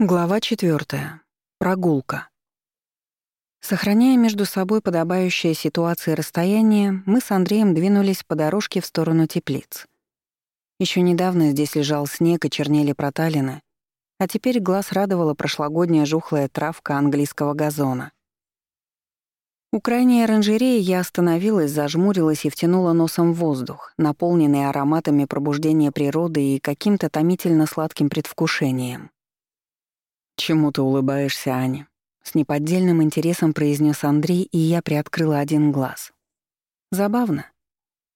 Глава 4. Прогулка. Сохраняя между собой подобающее ситуации расстояние, мы с Андреем двинулись по дорожке в сторону теплиц. Еще недавно здесь лежал снег и чернели проталины, а теперь глаз радовала прошлогодняя жухлая травка английского газона. У крайней оранжереи я остановилась, зажмурилась и втянула носом воздух, наполненный ароматами пробуждения природы и каким-то томительно сладким предвкушением. «Чему ты улыбаешься, Аня?» С неподдельным интересом произнес Андрей, и я приоткрыла один глаз. Забавно.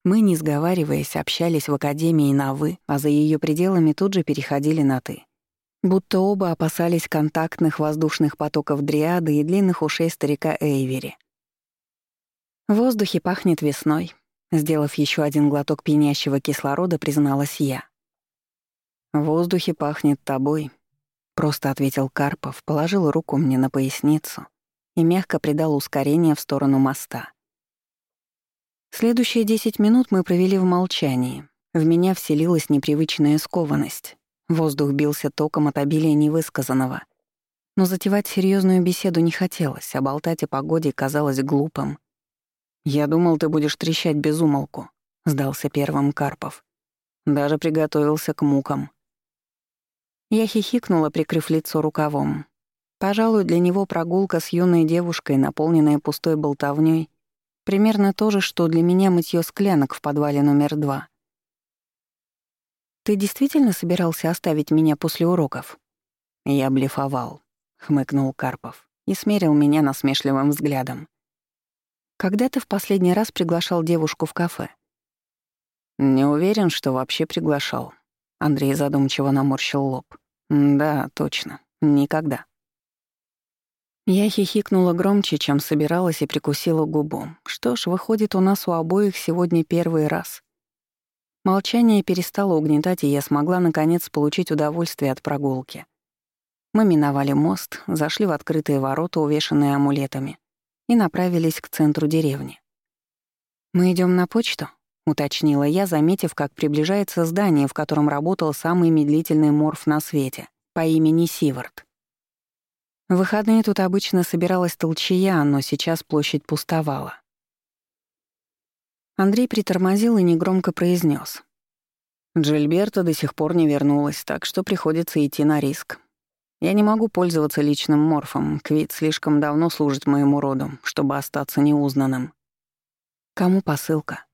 Мы, не сговариваясь, общались в академии на «вы», а за ее пределами тут же переходили на «ты». Будто оба опасались контактных воздушных потоков дриады и длинных ушей старика Эйвери. В воздухе пахнет весной. Сделав еще один глоток пьянящего кислорода, призналась я. В воздухе пахнет тобой, Просто ответил Карпов, положил руку мне на поясницу и мягко придал ускорение в сторону моста. Следующие десять минут мы провели в молчании. В меня вселилась непривычная скованность. Воздух бился током от обилия невысказанного. Но затевать серьезную беседу не хотелось, а болтать о погоде казалось глупым. «Я думал, ты будешь трещать без умолку», — сдался первым Карпов. Даже приготовился к мукам. Я хихикнула, прикрыв лицо рукавом. Пожалуй, для него прогулка с юной девушкой, наполненная пустой болтовнёй, примерно то же, что для меня мытьё склянок в подвале номер два. «Ты действительно собирался оставить меня после уроков?» «Я блефовал», — хмыкнул Карпов и смерил меня насмешливым взглядом. «Когда ты в последний раз приглашал девушку в кафе?» «Не уверен, что вообще приглашал», Андрей задумчиво наморщил лоб. «Да, точно. Никогда». Я хихикнула громче, чем собиралась, и прикусила губу. Что ж, выходит, у нас у обоих сегодня первый раз. Молчание перестало угнетать, и я смогла, наконец, получить удовольствие от прогулки. Мы миновали мост, зашли в открытые ворота, увешанные амулетами, и направились к центру деревни. «Мы идем на почту?» Уточнила я, заметив, как приближается здание, в котором работал самый медлительный морф на свете, по имени Сивард. В выходные тут обычно собиралась толчая, но сейчас площадь пустовала. Андрей притормозил и негромко произнес: «Джильберта до сих пор не вернулась, так что приходится идти на риск. Я не могу пользоваться личным морфом, Квит слишком давно служит моему роду, чтобы остаться неузнанным». «Кому посылка?»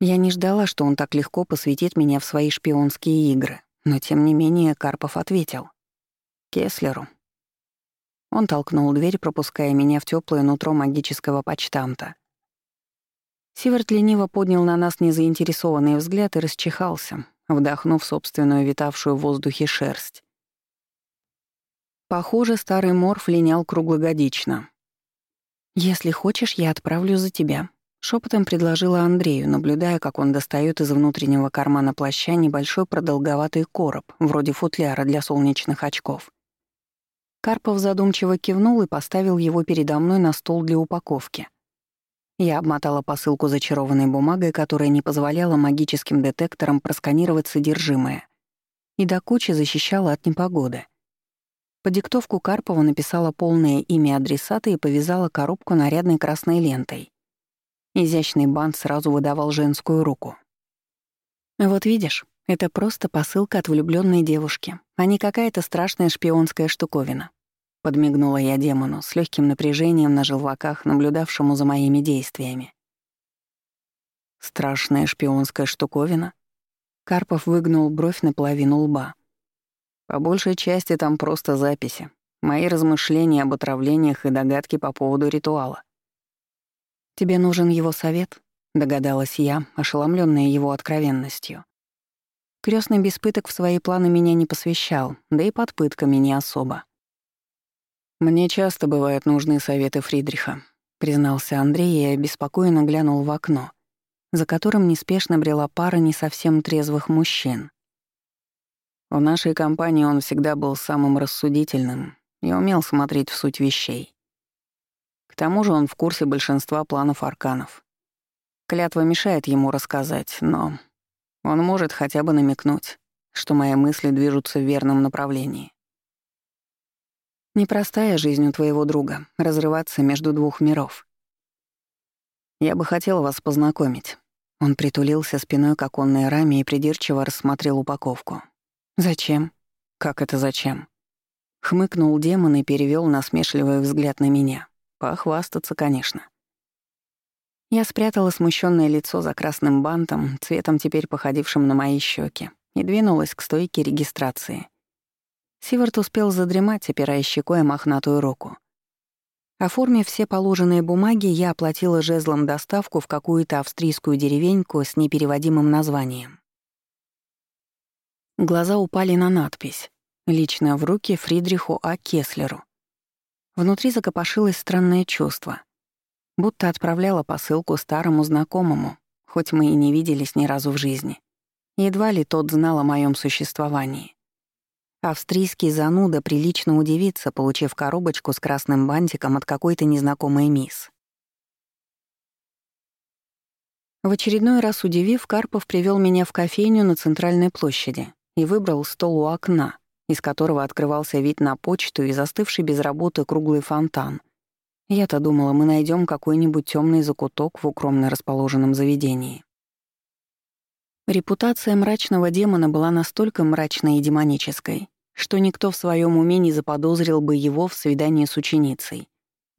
Я не ждала, что он так легко посвятит меня в свои шпионские игры, но тем не менее Карпов ответил. «Кеслеру». Он толкнул дверь, пропуская меня в тёплое нутро магического почтамта. Сиверт лениво поднял на нас незаинтересованный взгляд и расчихался, вдохнув собственную витавшую в воздухе шерсть. Похоже, старый морф линял круглогодично. «Если хочешь, я отправлю за тебя», Шепотом предложила Андрею, наблюдая, как он достает из внутреннего кармана плаща небольшой продолговатый короб, вроде футляра для солнечных очков. Карпов задумчиво кивнул и поставил его передо мной на стол для упаковки. Я обмотала посылку зачарованной бумагой, которая не позволяла магическим детекторам просканировать содержимое, и до кучи защищала от непогоды. По диктовку Карпова написала полное имя адресата и повязала коробку нарядной красной лентой. Изящный бант сразу выдавал женскую руку. «Вот видишь, это просто посылка от влюбленной девушки, а не какая-то страшная шпионская штуковина», — подмигнула я демону с легким напряжением на желваках, наблюдавшему за моими действиями. «Страшная шпионская штуковина?» Карпов выгнул бровь наполовину лба. «По большей части там просто записи. Мои размышления об отравлениях и догадки по поводу ритуала. «Тебе нужен его совет?» — догадалась я, ошеломленная его откровенностью. Крестный без пыток в свои планы меня не посвящал, да и под пытками не особо. «Мне часто бывают нужны советы Фридриха», — признался Андрей и обеспокоенно глянул в окно, за которым неспешно брела пара не совсем трезвых мужчин. В нашей компании он всегда был самым рассудительным и умел смотреть в суть вещей тому же он в курсе большинства планов арканов. Клятва мешает ему рассказать, но он может хотя бы намекнуть, что мои мысли движутся в верном направлении. Непростая жизнь у твоего друга — разрываться между двух миров. Я бы хотел вас познакомить. Он притулился спиной к оконной раме и придирчиво рассмотрел упаковку. «Зачем?» «Как это зачем?» Хмыкнул демон и перевел насмешливый взгляд на меня. Похвастаться, конечно. Я спрятала смущенное лицо за красным бантом, цветом теперь походившим на мои щеки, и двинулась к стойке регистрации. Сивард успел задремать, опирая щекой мохнатую руку. Оформив все положенные бумаги, я оплатила жезлом доставку в какую-то австрийскую деревеньку с непереводимым названием. Глаза упали на надпись «Лично в руки Фридриху А. Кеслеру». Внутри закопошилось странное чувство. Будто отправляла посылку старому знакомому, хоть мы и не виделись ни разу в жизни. Едва ли тот знал о моем существовании. Австрийский зануда прилично удивится, получив коробочку с красным бантиком от какой-то незнакомой мисс. В очередной раз удивив, Карпов привел меня в кофейню на центральной площади и выбрал стол у окна, из которого открывался вид на почту и застывший без работы круглый фонтан. Я-то думала, мы найдем какой-нибудь темный закуток в укромно расположенном заведении. Репутация мрачного демона была настолько мрачной и демонической, что никто в своем уме не заподозрил бы его в свидании с ученицей.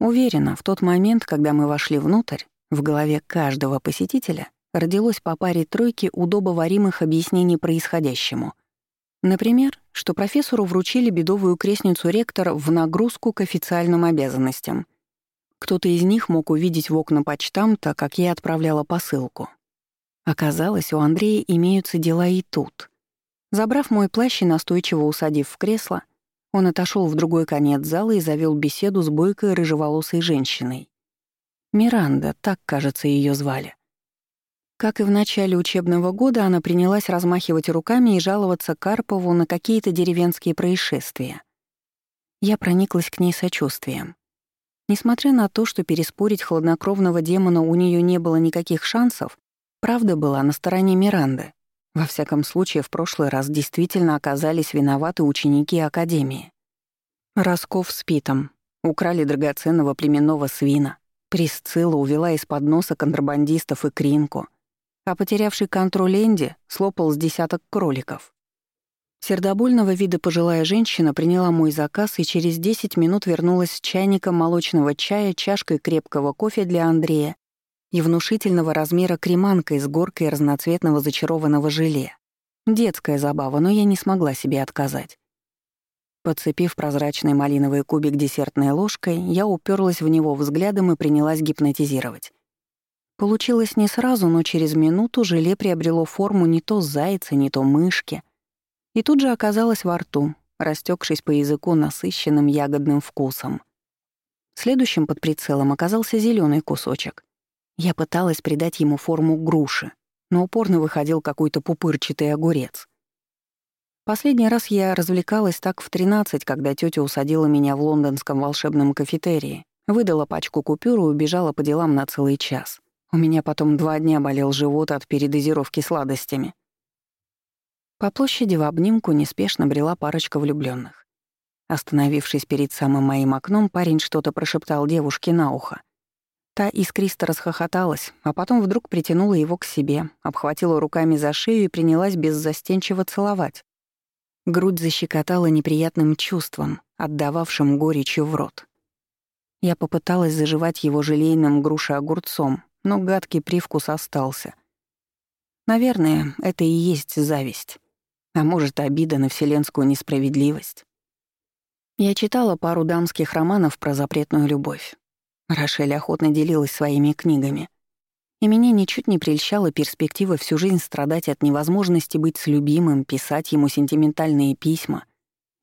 Уверена, в тот момент, когда мы вошли внутрь, в голове каждого посетителя родилось по паре тройки удобоваримых объяснений происходящему. Например, что профессору вручили бедовую крестницу ректора в нагрузку к официальным обязанностям. Кто-то из них мог увидеть в окна почтамта, как я отправляла посылку. Оказалось, у Андрея имеются дела и тут. Забрав мой плащ и настойчиво усадив в кресло, он отошел в другой конец зала и завел беседу с бойкой рыжеволосой женщиной. Миранда, так, кажется, ее звали. Как и в начале учебного года, она принялась размахивать руками и жаловаться Карпову на какие-то деревенские происшествия. Я прониклась к ней сочувствием. Несмотря на то, что переспорить хладнокровного демона у нее не было никаких шансов, Правда была на стороне Миранды. Во всяком случае, в прошлый раз действительно оказались виноваты ученики Академии. Росков с Питом украли драгоценного племенного свина, Присцилла увела из-под носа контрабандистов и Кринку, а потерявший контроль Энди слопал с десяток кроликов. Сердобольного вида пожилая женщина приняла мой заказ и через 10 минут вернулась с чайником молочного чая, чашкой крепкого кофе для Андрея и внушительного размера креманкой с горкой разноцветного зачарованного желе. Детская забава, но я не смогла себе отказать. Подцепив прозрачный малиновый кубик десертной ложкой, я уперлась в него взглядом и принялась гипнотизировать. Получилось не сразу, но через минуту желе приобрело форму не то зайца, не то мышки. И тут же оказалось во рту, растекшись по языку насыщенным ягодным вкусом. Следующим под прицелом оказался зеленый кусочек. Я пыталась придать ему форму груши, но упорно выходил какой-то пупырчатый огурец. Последний раз я развлекалась так в 13, когда тетя усадила меня в лондонском волшебном кафетерии, выдала пачку купюр и убежала по делам на целый час. У меня потом два дня болел живот от передозировки сладостями. По площади в обнимку неспешно брела парочка влюбленных. Остановившись перед самым моим окном, парень что-то прошептал девушке на ухо. Та искристо расхохоталась, а потом вдруг притянула его к себе, обхватила руками за шею и принялась беззастенчиво целовать. Грудь защекотала неприятным чувством, отдававшим горечью в рот. Я попыталась заживать его желейным грушей-огурцом, но гадкий привкус остался. Наверное, это и есть зависть. А может, обида на вселенскую несправедливость. Я читала пару дамских романов про запретную любовь. Рошель охотно делилась своими книгами. И меня ничуть не прельщала перспектива всю жизнь страдать от невозможности быть с любимым, писать ему сентиментальные письма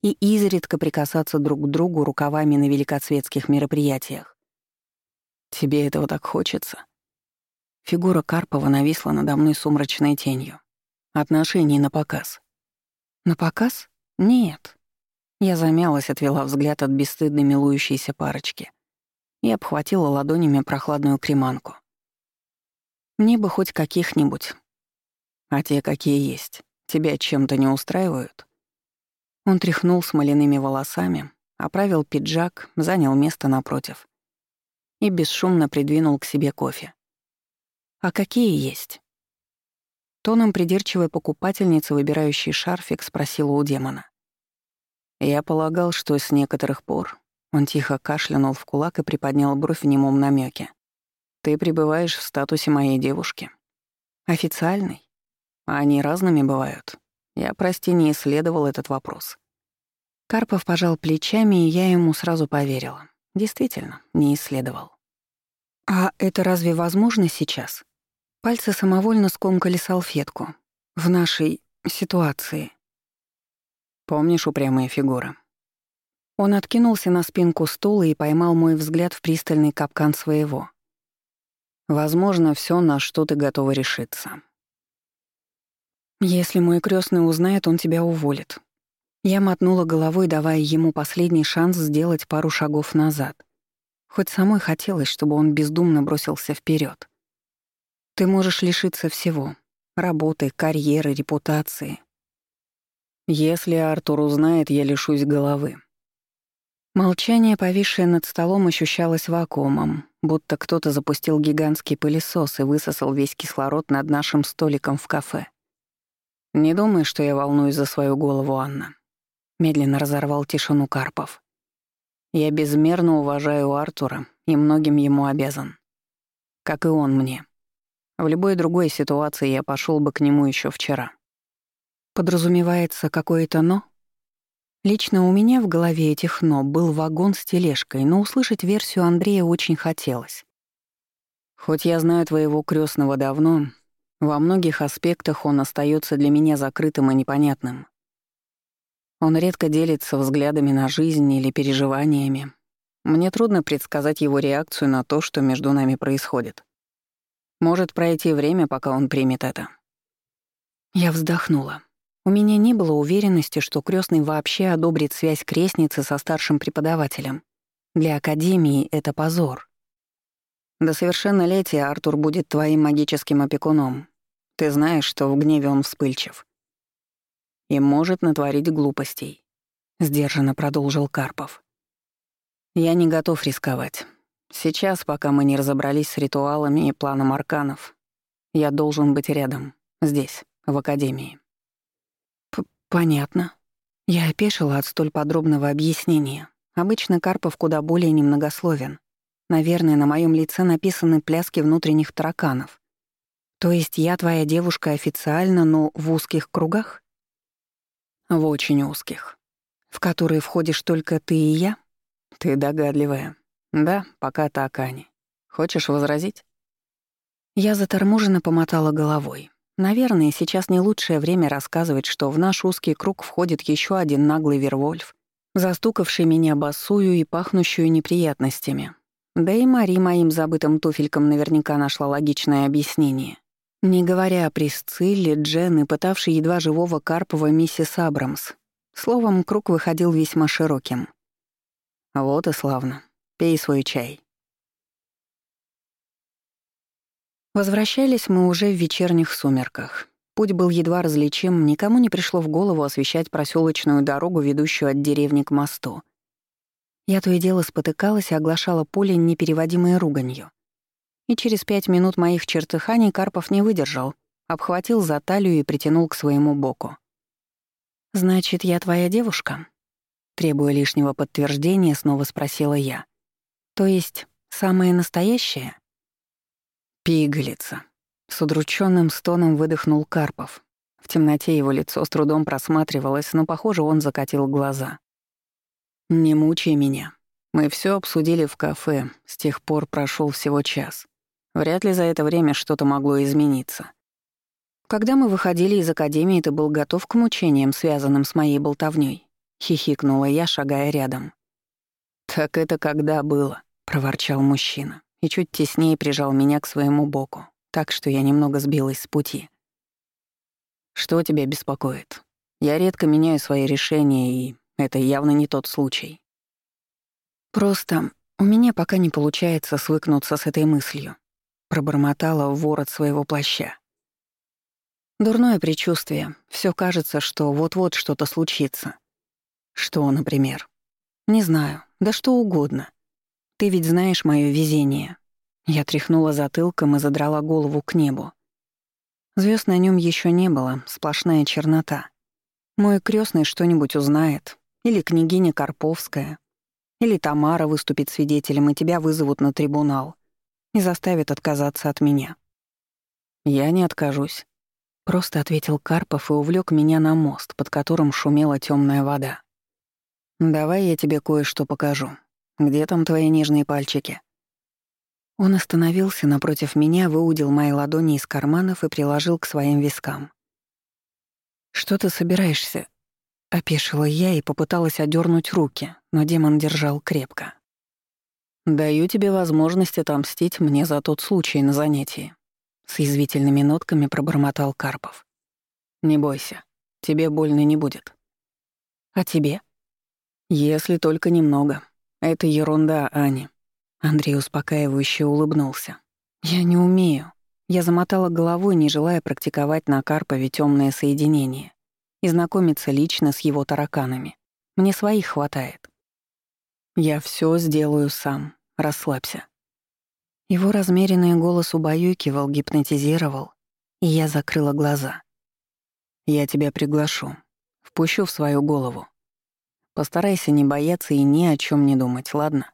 и изредка прикасаться друг к другу рукавами на великосветских мероприятиях. «Тебе этого так хочется?» Фигура Карпова нависла надо мной сумрачной тенью. Отношений на показ. На показ? Нет. Я замялась, отвела взгляд от бесстыдно милующейся парочки и обхватила ладонями прохладную креманку. Мне бы хоть каких-нибудь. А те, какие есть, тебя чем-то не устраивают? Он тряхнул смоляными волосами, оправил пиджак, занял место напротив и бесшумно придвинул к себе кофе. «А какие есть?» Тоном придирчивой покупательницы, выбирающей шарфик, спросила у демона. Я полагал, что с некоторых пор... Он тихо кашлянул в кулак и приподнял бровь в немом намеке. «Ты пребываешь в статусе моей девушки. Официальный? Они разными бывают. Я, прости, не исследовал этот вопрос». Карпов пожал плечами, и я ему сразу поверила. Действительно, не исследовал. «А это разве возможно сейчас?» Пальцы самовольно скомкали салфетку. В нашей ситуации. Помнишь упрямая фигура? Он откинулся на спинку стула и поймал мой взгляд в пристальный капкан своего. Возможно, все, на что ты готова решиться. Если мой крестный узнает, он тебя уволит. Я мотнула головой, давая ему последний шанс сделать пару шагов назад. Хоть самой хотелось, чтобы он бездумно бросился вперед. Ты можешь лишиться всего — работы, карьеры, репутации. Если Артур узнает, я лишусь головы. Молчание, повисшее над столом, ощущалось вакуумом, будто кто-то запустил гигантский пылесос и высосал весь кислород над нашим столиком в кафе. «Не думай, что я волнуюсь за свою голову, Анна», — медленно разорвал тишину Карпов. «Я безмерно уважаю Артура и многим ему обязан. Как и он мне. В любой другой ситуации я пошел бы к нему еще вчера. Подразумевается какое-то «но»? Лично у меня в голове этих «но» был вагон с тележкой, но услышать версию Андрея очень хотелось. Хоть я знаю твоего крестного давно, во многих аспектах он остается для меня закрытым и непонятным. Он редко делится взглядами на жизнь или переживаниями. Мне трудно предсказать его реакцию на то, что между нами происходит. Может пройти время, пока он примет это. Я вздохнула. У меня не было уверенности, что крестный вообще одобрит связь крестницы со старшим преподавателем. Для Академии это позор. До совершеннолетия Артур будет твоим магическим опекуном. Ты знаешь, что в гневе он вспыльчив. И может натворить глупостей. Сдержанно продолжил Карпов. Я не готов рисковать. Сейчас, пока мы не разобрались с ритуалами и планом арканов, я должен быть рядом, здесь, в Академии. «Понятно». Я опешила от столь подробного объяснения. Обычно Карпов куда более немногословен. Наверное, на моем лице написаны пляски внутренних тараканов. То есть я твоя девушка официально, но в узких кругах? В очень узких. В которые входишь только ты и я? Ты догадливая. Да, пока так, Ани. Хочешь возразить? Я заторможенно помотала головой. Наверное, сейчас не лучшее время рассказывать, что в наш узкий круг входит еще один наглый Вервольф, застукавший меня босую и пахнущую неприятностями. Да и Мари моим забытым туфелькам наверняка нашла логичное объяснение. Не говоря о Присцилле, Джен и пытавшей едва живого Карпова миссис Абрамс. Словом, круг выходил весьма широким. Вот и славно. Пей свой чай. Возвращались мы уже в вечерних сумерках. Путь был едва различим, никому не пришло в голову освещать проселочную дорогу, ведущую от деревни к мосту. Я то и дело спотыкалась и оглашала поле непереводимой руганью. И через пять минут моих чертыханий Карпов не выдержал, обхватил за талию и притянул к своему боку. «Значит, я твоя девушка?» Требуя лишнего подтверждения, снова спросила я. «То есть, самая настоящая?» «Пигалица!» — с удрученным стоном выдохнул Карпов. В темноте его лицо с трудом просматривалось, но, похоже, он закатил глаза. «Не мучай меня. Мы все обсудили в кафе, с тех пор прошел всего час. Вряд ли за это время что-то могло измениться. Когда мы выходили из академии, ты был готов к мучениям, связанным с моей болтовней. хихикнула я, шагая рядом. «Так это когда было?» — проворчал мужчина и чуть теснее прижал меня к своему боку, так что я немного сбилась с пути. «Что тебя беспокоит? Я редко меняю свои решения, и это явно не тот случай». «Просто у меня пока не получается свыкнуться с этой мыслью», — пробормотала в ворот своего плаща. Дурное предчувствие. Все кажется, что вот-вот что-то случится. Что, например? Не знаю, да что угодно. Ты ведь знаешь мое везение. Я тряхнула затылком и задрала голову к небу. Звезд на нем еще не было, сплошная чернота. Мой крестный что-нибудь узнает. Или княгиня Карповская. Или Тамара выступит свидетелем, и тебя вызовут на трибунал. И заставят отказаться от меня. Я не откажусь. Просто ответил Карпов и увлек меня на мост, под которым шумела темная вода. «Давай я тебе кое-что покажу. Где там твои нежные пальчики?» Он остановился напротив меня, выудил мои ладони из карманов и приложил к своим вискам. «Что ты собираешься?» — опешила я и попыталась одернуть руки, но демон держал крепко. «Даю тебе возможность отомстить мне за тот случай на занятии», — с язвительными нотками пробормотал Карпов. «Не бойся, тебе больно не будет». «А тебе?» «Если только немного. Это ерунда, Ани. Андрей успокаивающе улыбнулся. «Я не умею». Я замотала головой, не желая практиковать на Карпове темное соединение и знакомиться лично с его тараканами. Мне своих хватает. «Я все сделаю сам. Расслабься». Его размеренный голос убаюкивал, гипнотизировал, и я закрыла глаза. «Я тебя приглашу. Впущу в свою голову. Постарайся не бояться и ни о чем не думать, ладно?»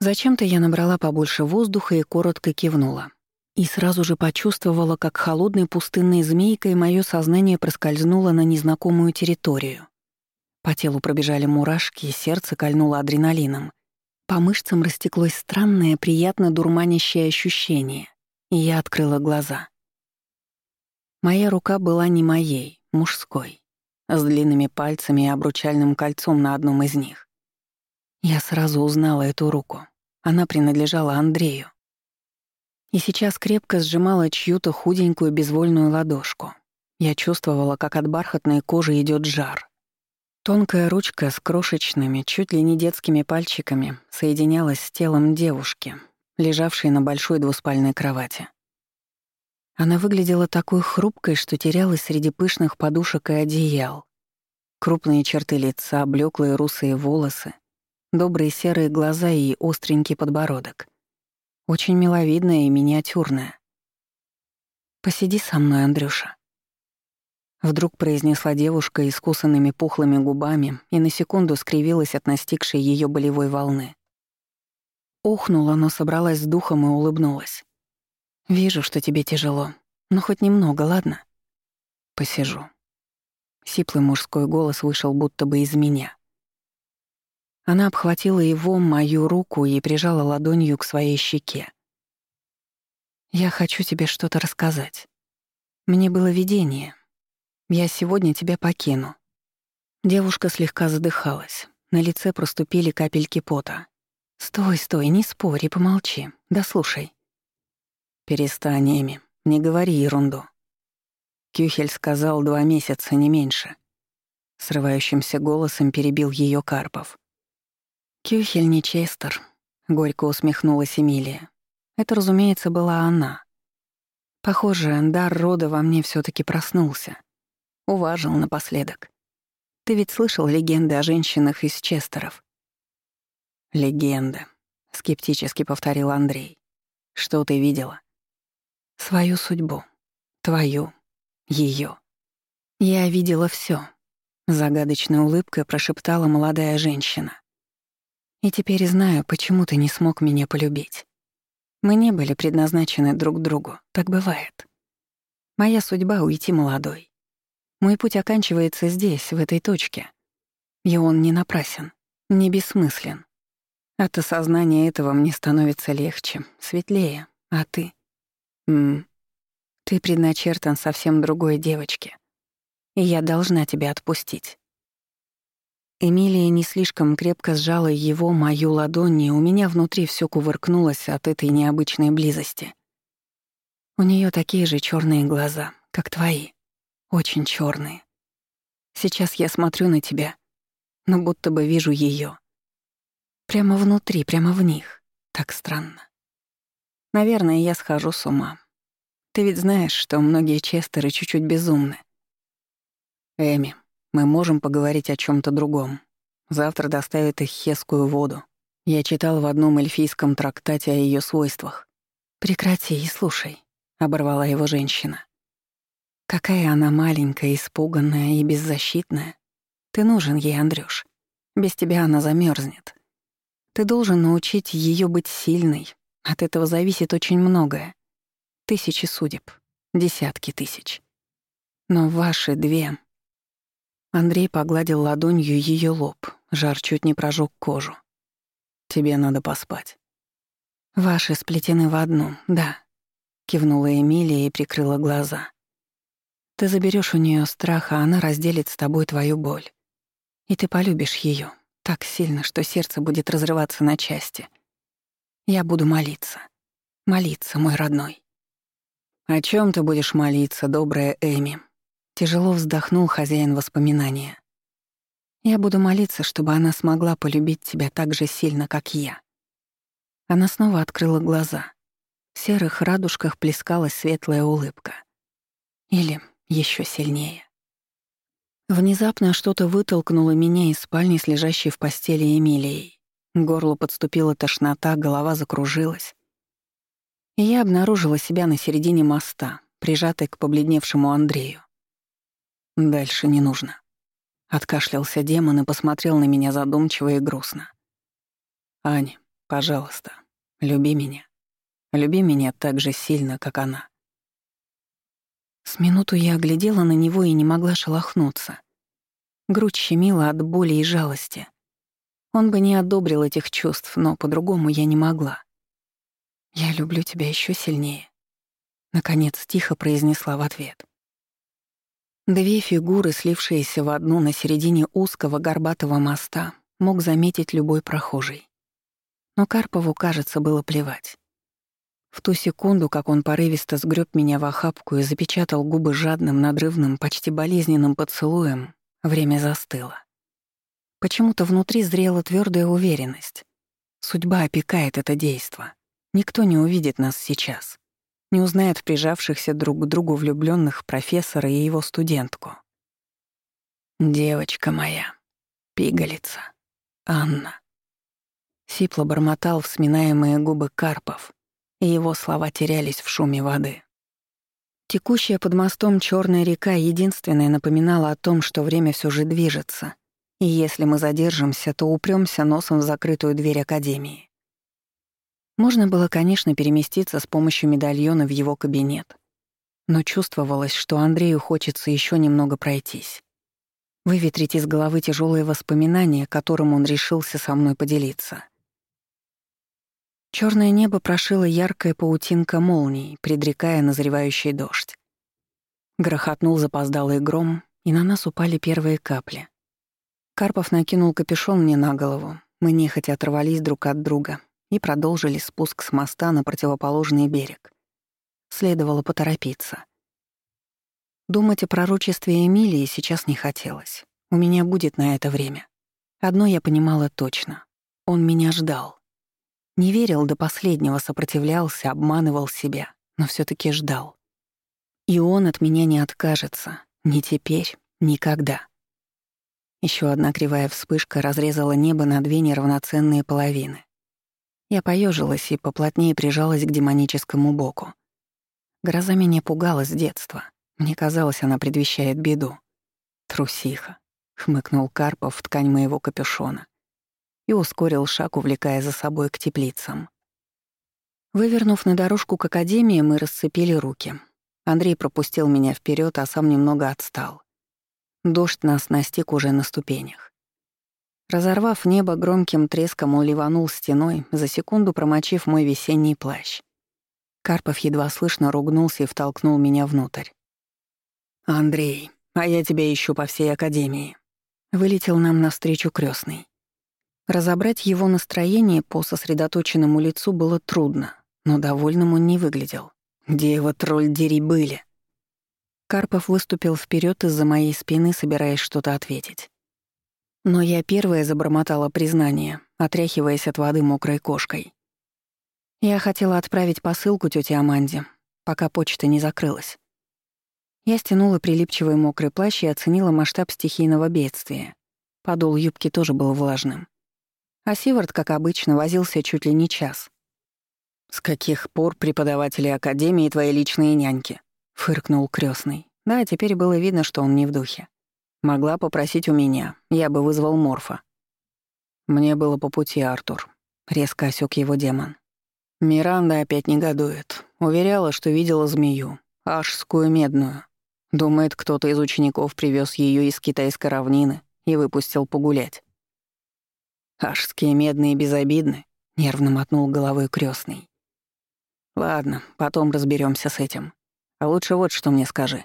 Зачем-то я набрала побольше воздуха и коротко кивнула. И сразу же почувствовала, как холодной пустынной змейкой мое сознание проскользнуло на незнакомую территорию. По телу пробежали мурашки, сердце кольнуло адреналином. По мышцам растеклось странное, приятно дурманящее ощущение, и я открыла глаза. Моя рука была не моей, мужской, с длинными пальцами и обручальным кольцом на одном из них. Я сразу узнала эту руку. Она принадлежала Андрею. И сейчас крепко сжимала чью-то худенькую безвольную ладошку. Я чувствовала, как от бархатной кожи идет жар. Тонкая ручка с крошечными, чуть ли не детскими пальчиками соединялась с телом девушки, лежавшей на большой двуспальной кровати. Она выглядела такой хрупкой, что терялась среди пышных подушек и одеял. Крупные черты лица, блеклые русые волосы, добрые серые глаза и остренький подбородок. Очень миловидная и миниатюрная. «Посиди со мной, Андрюша». Вдруг произнесла девушка искусанными пухлыми губами и на секунду скривилась от настигшей ее болевой волны. Охнула, но собралась с духом и улыбнулась. «Вижу, что тебе тяжело, но хоть немного, ладно?» «Посижу». Сиплый мужской голос вышел будто бы из меня. Она обхватила его, мою руку, и прижала ладонью к своей щеке. «Я хочу тебе что-то рассказать. Мне было видение. Я сегодня тебя покину». Девушка слегка задыхалась. На лице проступили капельки пота. «Стой, стой, не спорь и помолчи. Да слушай». «Перестань, Эми, не говори ерунду». Кюхель сказал два месяца, не меньше. Срывающимся голосом перебил ее Карпов. «Кюхель не Честер», — горько усмехнулась Эмилия. Это, разумеется, была она. Похоже, дар рода во мне все таки проснулся. Уважил напоследок. Ты ведь слышал легенды о женщинах из Честеров? «Легенда», — скептически повторил Андрей. «Что ты видела?» «Свою судьбу. Твою. ее. Я видела все. загадочной улыбкой прошептала молодая женщина. И теперь знаю, почему ты не смог меня полюбить. Мы не были предназначены друг другу, так бывает. Моя судьба — уйти молодой. Мой путь оканчивается здесь, в этой точке. И он не напрасен, не бессмыслен. От осознания этого мне становится легче, светлее. А ты? М ты предначертан совсем другой девочке. И я должна тебя отпустить. Эмилия не слишком крепко сжала его, мою ладонь, и у меня внутри все кувыркнулось от этой необычной близости. У нее такие же черные глаза, как твои. Очень черные. Сейчас я смотрю на тебя, но будто бы вижу ее. Прямо внутри, прямо в них. Так странно. Наверное, я схожу с ума. Ты ведь знаешь, что многие честеры чуть-чуть безумны. Эми, мы можем поговорить о чем то другом. Завтра доставят их хескую воду. Я читал в одном эльфийском трактате о ее свойствах. «Прекрати и слушай», — оборвала его женщина. «Какая она маленькая, испуганная и беззащитная. Ты нужен ей, Андрюш. Без тебя она замерзнет. Ты должен научить ее быть сильной. От этого зависит очень многое. Тысячи судеб, десятки тысяч. Но ваши две Андрей погладил ладонью ее лоб, жар чуть не прожег кожу. «Тебе надо поспать». «Ваши сплетены в одну, да», — кивнула Эмилия и прикрыла глаза. «Ты заберешь у нее страх, а она разделит с тобой твою боль. И ты полюбишь ее так сильно, что сердце будет разрываться на части. Я буду молиться. Молиться, мой родной». «О чем ты будешь молиться, добрая Эми?» Тяжело вздохнул хозяин воспоминания. «Я буду молиться, чтобы она смогла полюбить тебя так же сильно, как я». Она снова открыла глаза. В серых радужках плескалась светлая улыбка. Или еще сильнее. Внезапно что-то вытолкнуло меня из спальни с лежащей в постели Эмилией. К горлу подступила тошнота, голова закружилась. И я обнаружила себя на середине моста, прижатой к побледневшему Андрею. Дальше не нужно. Откашлялся демон и посмотрел на меня задумчиво и грустно. «Аня, пожалуйста, люби меня. Люби меня так же сильно, как она». С минуту я оглядела на него и не могла шелохнуться. Грудь щемила от боли и жалости. Он бы не одобрил этих чувств, но по-другому я не могла. «Я люблю тебя еще сильнее», — наконец тихо произнесла в ответ. Две фигуры, слившиеся в одну на середине узкого горбатого моста, мог заметить любой прохожий. Но Карпову, кажется, было плевать. В ту секунду, как он порывисто сгреб меня в охапку и запечатал губы жадным, надрывным, почти болезненным поцелуем, время застыло. Почему-то внутри зрела твердая уверенность. Судьба опекает это действо. Никто не увидит нас сейчас не узнает прижавшихся друг к другу влюбленных профессора и его студентку. «Девочка моя, пигалица, Анна». Сипло бормотал в сминаемые губы Карпов, и его слова терялись в шуме воды. Текущая под мостом черная река единственная напоминала о том, что время все же движется, и если мы задержимся, то упремся носом в закрытую дверь Академии. Можно было, конечно, переместиться с помощью медальона в его кабинет. Но чувствовалось, что Андрею хочется еще немного пройтись. Выветрить из головы тяжелые воспоминания, которым он решился со мной поделиться. Черное небо прошило яркая паутинка молний, предрекая назревающий дождь. Грохотнул запоздалый гром, и на нас упали первые капли. Карпов накинул капюшон мне на голову. Мы нехотя оторвались друг от друга, и продолжили спуск с моста на противоположный берег. Следовало поторопиться. Думать о пророчестве Эмилии сейчас не хотелось. У меня будет на это время. Одно я понимала точно. Он меня ждал. Не верил до последнего, сопротивлялся, обманывал себя, но все таки ждал. И он от меня не откажется. Ни теперь, никогда. Еще одна кривая вспышка разрезала небо на две неравноценные половины. Я поежилась и поплотнее прижалась к демоническому боку. Гроза меня пугала с детства. Мне казалось, она предвещает беду. «Трусиха», — хмыкнул Карпов в ткань моего капюшона и ускорил шаг, увлекая за собой к теплицам. Вывернув на дорожку к академии, мы расцепили руки. Андрей пропустил меня вперед, а сам немного отстал. Дождь нас настиг уже на ступенях. Разорвав небо громким треском, он ливанул стеной, за секунду промочив мой весенний плащ. Карпов едва слышно ругнулся и втолкнул меня внутрь. «Андрей, а я тебя ищу по всей академии». Вылетел нам навстречу крестный. Разобрать его настроение по сосредоточенному лицу было трудно, но довольным он не выглядел. «Где его тролль-дери были?» Карпов выступил вперед из-за моей спины, собираясь что-то ответить. Но я первая забормотала признание, отряхиваясь от воды мокрой кошкой. Я хотела отправить посылку тете Аманде, пока почта не закрылась. Я стянула прилипчивый мокрый плащ и оценила масштаб стихийного бедствия. Подол юбки тоже был влажным. А Сивард, как обычно, возился чуть ли не час. «С каких пор преподаватели Академии твои личные няньки?» — фыркнул крестный. Да, теперь было видно, что он не в духе. Могла попросить у меня, я бы вызвал Морфа. Мне было по пути, Артур. Резко осёк его демон. Миранда опять негодует. Уверяла, что видела змею, ашскую медную. Думает, кто-то из учеников привез ее из китайской равнины и выпустил погулять. Ашские медные безобидны, нервно мотнул головой крестный. Ладно, потом разберемся с этим. А лучше вот что мне скажи.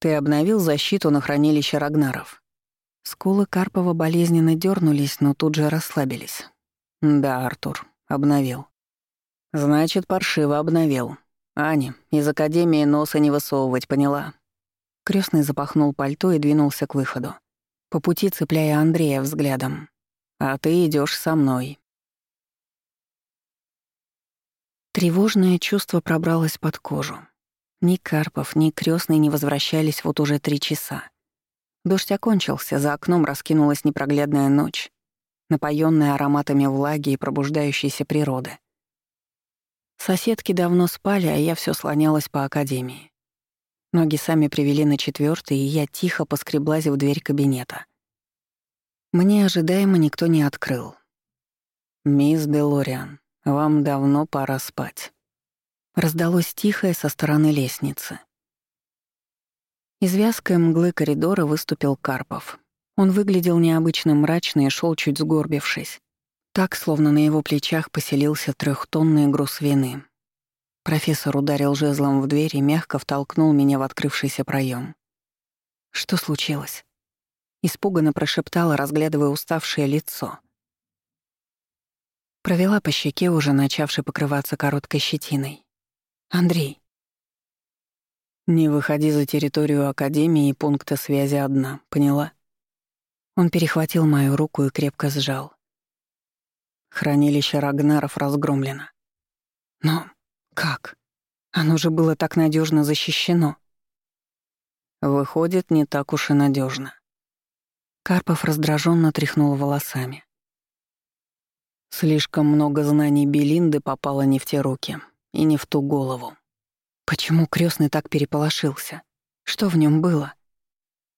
Ты обновил защиту на хранилище Рагнаров. Скулы Карпова болезненно дернулись, но тут же расслабились. Да, Артур, обновил. Значит, паршиво обновил. Аня, из академии носа не высовывать, поняла? Крестный запахнул пальто и двинулся к выходу, по пути цепляя Андрея взглядом. А ты идешь со мной. Тревожное чувство пробралось под кожу. Ни Карпов, ни крестный не возвращались вот уже три часа. Дождь окончился, за окном раскинулась непроглядная ночь, напоенная ароматами влаги и пробуждающейся природы. Соседки давно спали, а я все слонялась по академии. Ноги сами привели на четвертый, и я тихо поскреблась в дверь кабинета. Мне ожидаемо никто не открыл. «Мисс Делориан, вам давно пора спать». Раздалось тихое со стороны лестницы. Из вязкой мглы коридора выступил Карпов. Он выглядел необычно мрачно и шел чуть сгорбившись. Так, словно на его плечах поселился трехтонный груз вины. Профессор ударил жезлом в дверь и мягко втолкнул меня в открывшийся проем. Что случилось? Испуганно прошептала, разглядывая уставшее лицо. Провела по щеке, уже начавшей покрываться короткой щетиной. Андрей. Не выходи за территорию Академии и пункта связи одна, поняла? Он перехватил мою руку и крепко сжал. Хранилище Рагнаров разгромлено. Но как? Оно же было так надежно защищено. Выходит, не так уж и надежно. Карпов раздраженно тряхнул волосами. Слишком много знаний Белинды попало не в те руки и не в ту голову. Почему крестный так переполошился? Что в нем было?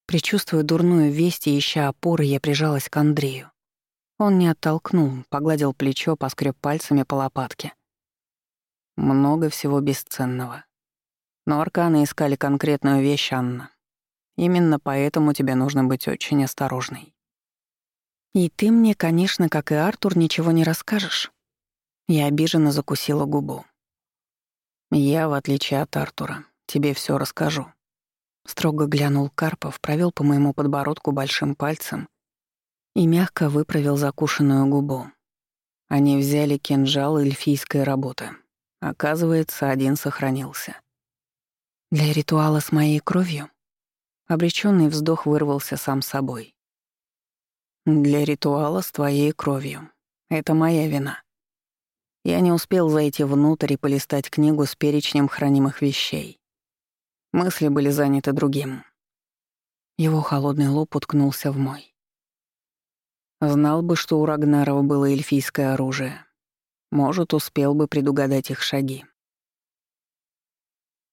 Причувствуя дурную весть и ища опоры, я прижалась к Андрею. Он не оттолкнул, погладил плечо, поскреб пальцами по лопатке. Много всего бесценного. Но арканы искали конкретную вещь, Анна. Именно поэтому тебе нужно быть очень осторожной. И ты мне, конечно, как и Артур, ничего не расскажешь. Я обиженно закусила губу. «Я, в отличие от Артура, тебе все расскажу». Строго глянул Карпов, провел по моему подбородку большим пальцем и мягко выправил закушенную губу. Они взяли кинжал эльфийской работы. Оказывается, один сохранился. Для ритуала с моей кровью? Обреченный вздох вырвался сам собой. Для ритуала с твоей кровью. Это моя вина. Я не успел зайти внутрь и полистать книгу с перечнем хранимых вещей. Мысли были заняты другим. Его холодный лоб уткнулся в мой. Знал бы, что у Рагнарова было эльфийское оружие. Может, успел бы предугадать их шаги.